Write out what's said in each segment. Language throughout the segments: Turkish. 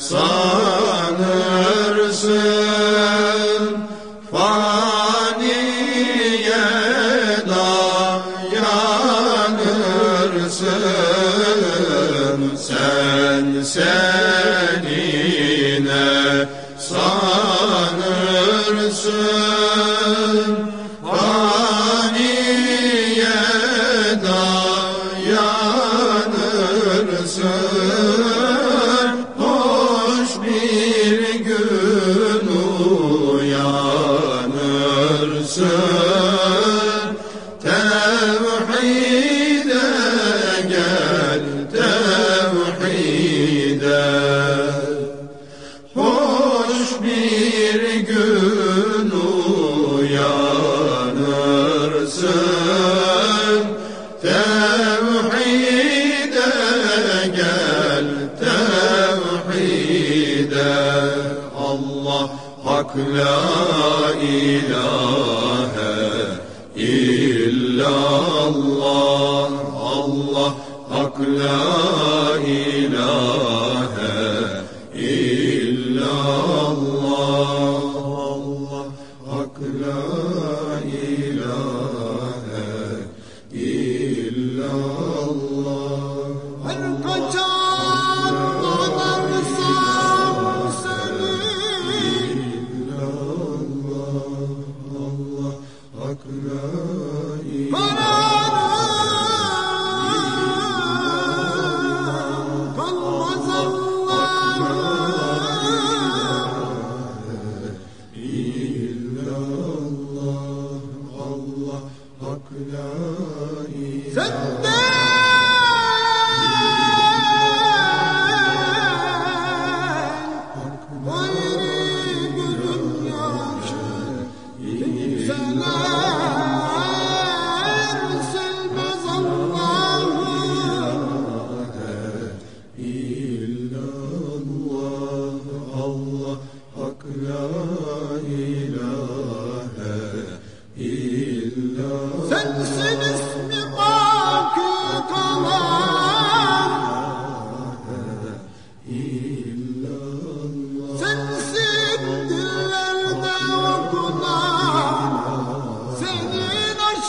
sanırsın faniye dayanırsın. Sen senine sanırsın. Hoş bir gün uyanırsın. Tevhide gel tevhide. Allah hak la ilahe illallah. Allah hak la hak la ilahe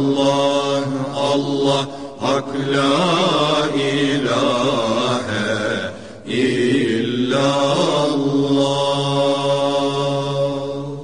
Allah, Allah, Hak la ilahe illallah.